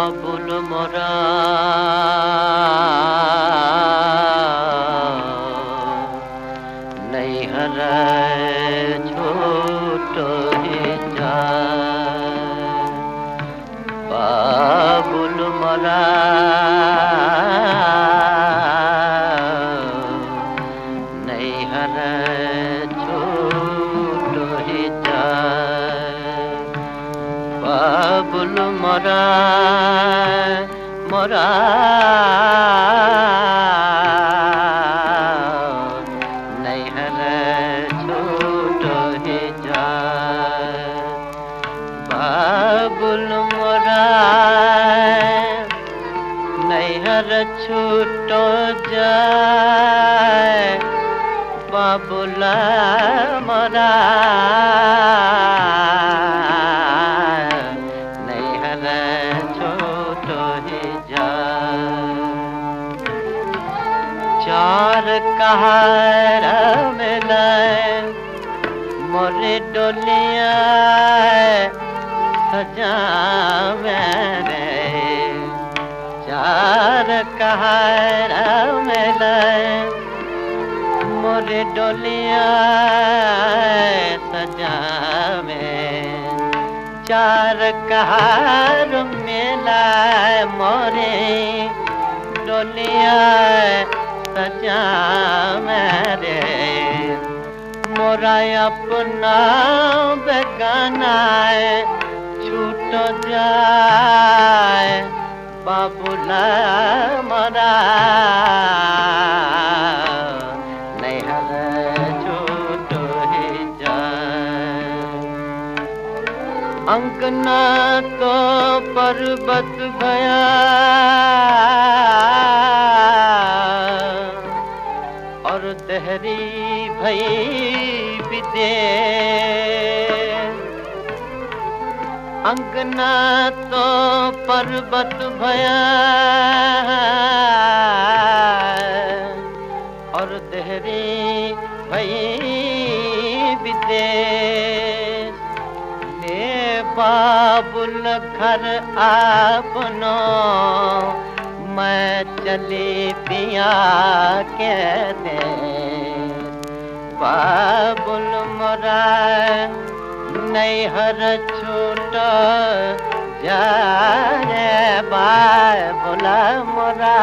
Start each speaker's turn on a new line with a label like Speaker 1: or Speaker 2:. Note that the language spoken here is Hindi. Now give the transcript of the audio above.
Speaker 1: আবুল মরা। নাই হারায় ছোট বাবুল মরা। mora mora. Nay hana chuto heja babul mora. Nay hara chuto jay babula mora. চার कहार मिलाए मोरे डोलिया सजा मेरे चार कहार मिलाए मोरे डोलिया सजा में चार कहार मिलाए मोरे डोलिया सजा मेरे। मोरा अपना बेगाना छूट जाए बाबूला मरा। अंकना तो पर्वत भया विदे अंगना तो पर्वत भया और दहरी भई विदेश ले बाबुल घर आपनो, मैं चली पिया के दे। बाबुल मोरा नैहर रे बाबुल मोरा